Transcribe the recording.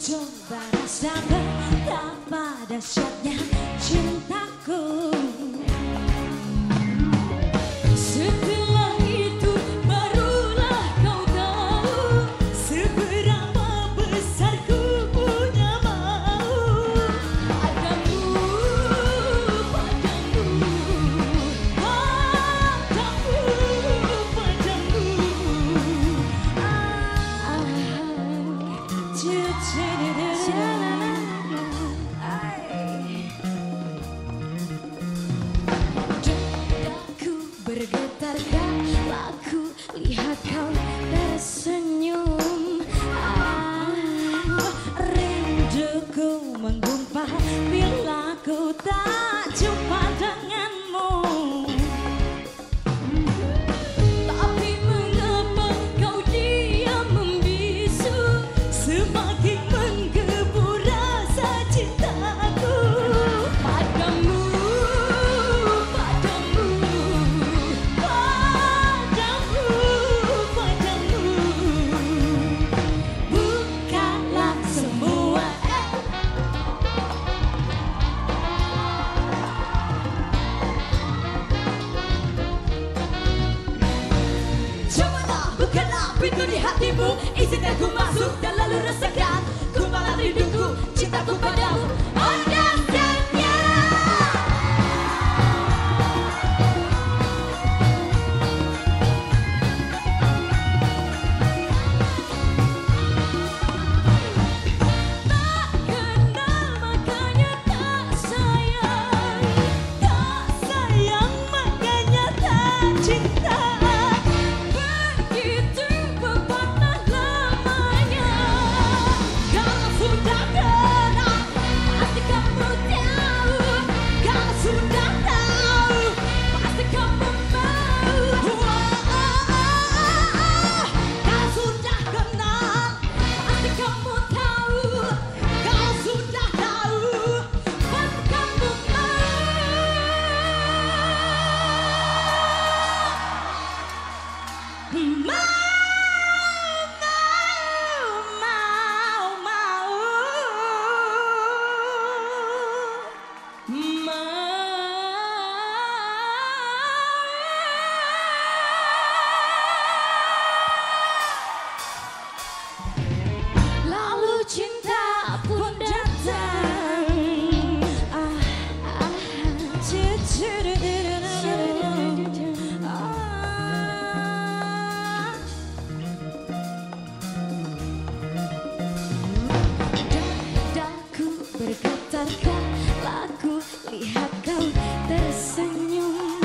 coba rasa betapa dahsyatnya cintaku. kau tersenyum. Ah, Rinduku menggumpal debout et c'est My. Lagu, lihat kau tersenyum.